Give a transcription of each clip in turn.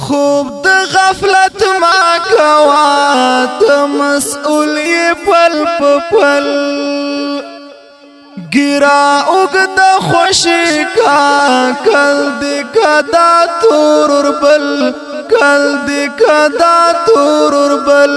خوب د غفلت ما کوا د مسئول پل په پل ګرا اوګ د خوشی کا کل د کدا تور بل کل د کدا تور بل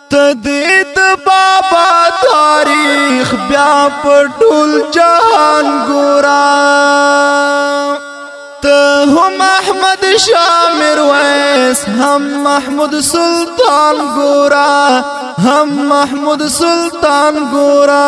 تدید بابا تاریخ بیا په ټول جهان ګورا ته هم احمد شامر ویس هم محمود سلطان ګورا هم محمود سلطان ګورا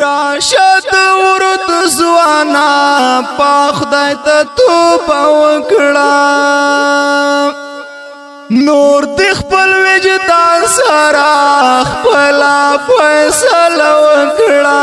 راشد ورد زوانا په خدای ته توبه وکړه نور د خپل وجدان سره خپل فیصله وکړه